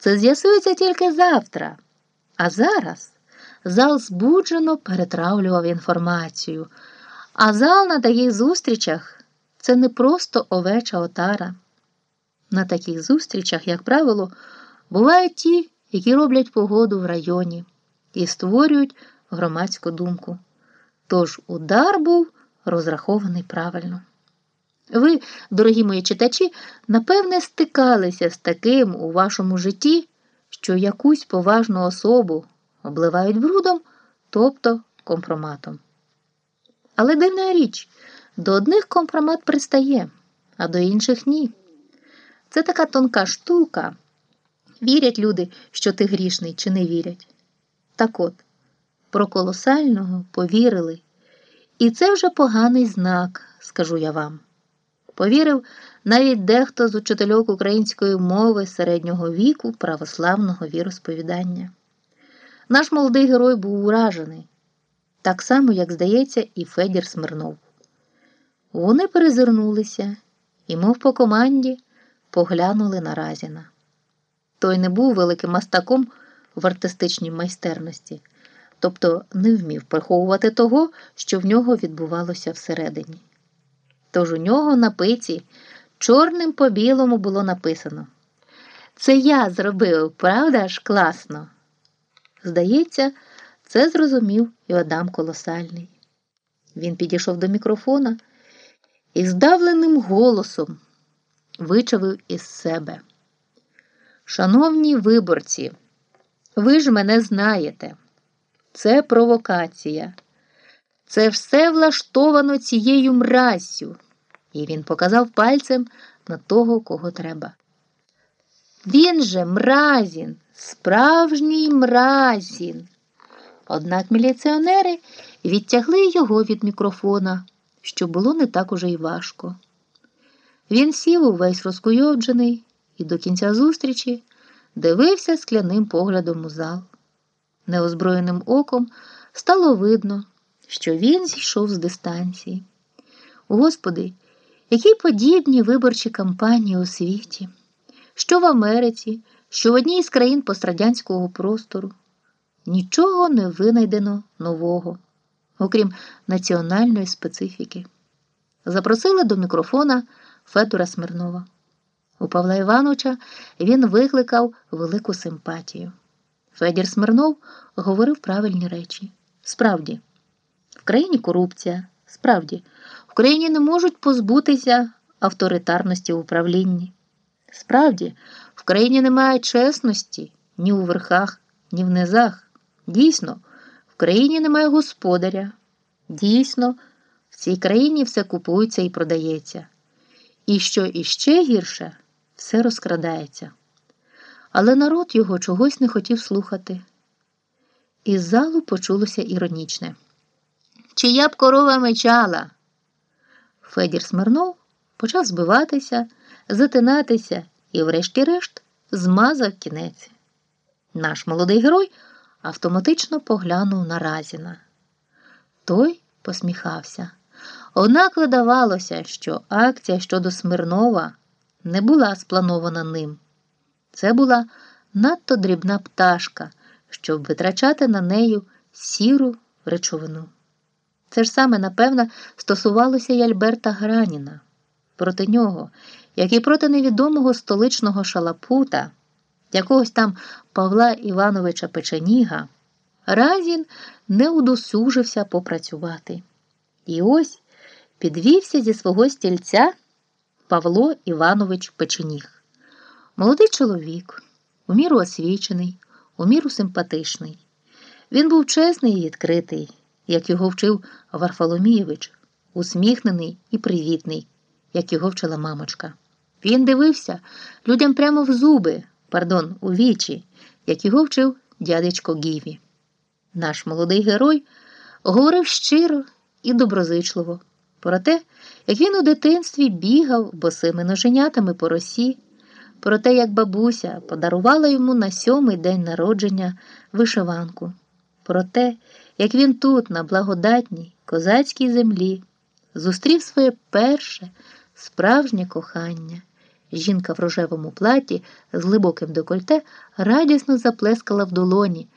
Це з'ясується тільки завтра. А зараз зал збуджено перетравлював інформацію. А зал на таких зустрічах це не просто овеча отара. На таких зустрічах, як правило, бувають ті, які роблять погоду в районі і створюють громадську думку. Тож удар був розрахований правильно. Ви, дорогі мої читачі, напевне, стикалися з таким у вашому житті, що якусь поважну особу обливають брудом, тобто компроматом. Але дивна річ, до одних компромат пристає, а до інших ні. Це така тонка штука. Вірять люди, що ти грішний, чи не вірять. Так от, про колосального повірили. І це вже поганий знак, скажу я вам. Повірив навіть дехто з учительок української мови середнього віку православного віросповідання. Наш молодий герой був уражений, так само, як здається, і Федір Смирнов. Вони перезирнулися і, мов по команді, поглянули на Разіна. Той не був великим мастаком в артистичній майстерності, тобто не вмів приховувати того, що в нього відбувалося всередині. Тож у нього на пиці чорним по білому було написано Це я зробив, правда ж, класно? Здається, це зрозумів і Адам Колосальний. Він підійшов до мікрофона і здавленим голосом вичавив із себе. Шановні виборці, ви ж мене знаєте. Це провокація. Це все влаштовано цією мразю. І він показав пальцем на того, кого треба. Він же мразін, справжній мразін. Однак міліціонери відтягли його від мікрофона, що було не так уже й важко. Він сів увесь розкуйовджений і до кінця зустрічі дивився скляним поглядом у зал. Неозброєним оком стало видно, що він зійшов з дистанції. Господи, які подібні виборчі кампанії у світі, що в Америці, що в одній з країн пострадянського простору. Нічого не винайдено нового, окрім національної специфіки. Запросили до мікрофона Федора Смирнова. У Павла Івановича він викликав велику симпатію. Федір Смирнов говорив правильні речі. Справді, в країні корупція, справді, в країні не можуть позбутися авторитарності в управлінні. Справді, в країні немає чесності ні у верхах, ні в низах. Дійсно, в країні немає господаря. Дійсно, в цій країні все купується і продається. І що іще гірше, все розкрадається. Але народ його чогось не хотів слухати. Із залу почулося іронічне. Чия б корова мечала? Федір Смирнов почав збиватися, затинатися і, врешті-решт, змазав кінець. Наш молодий герой автоматично поглянув на Разіна. Той посміхався. Однак видавалося, що акція щодо Смирнова не була спланована ним. Це була надто дрібна пташка, щоб витрачати на нею сіру речовину. Це ж саме, напевно, стосувалося й Альберта Граніна. Проти нього, як і проти невідомого столичного шалапута, якогось там Павла Івановича Печеніга, Разін не удосужився попрацювати. І ось підвівся зі свого стільця Павло Іванович Печеніг. Молодий чоловік, у міру освічений, у міру симпатичний. Він був чесний і відкритий, як його вчив Варфоломійович, усміхнений і привітний, як його вчила мамочка. Він дивився людям прямо в зуби, пардон, у вічі, як його вчив дядечко Гіві. Наш молодий герой говорив щиро і доброзичливо про те, як він у дитинстві бігав босими ноженятами по росі, про те, як бабуся подарувала йому на сьомий день народження вишиванку, про те, як він тут, на благодатній козацькій землі, зустрів своє перше справжнє кохання Жінка в рожевому платі з глибоким декольте радісно заплескала в долоні.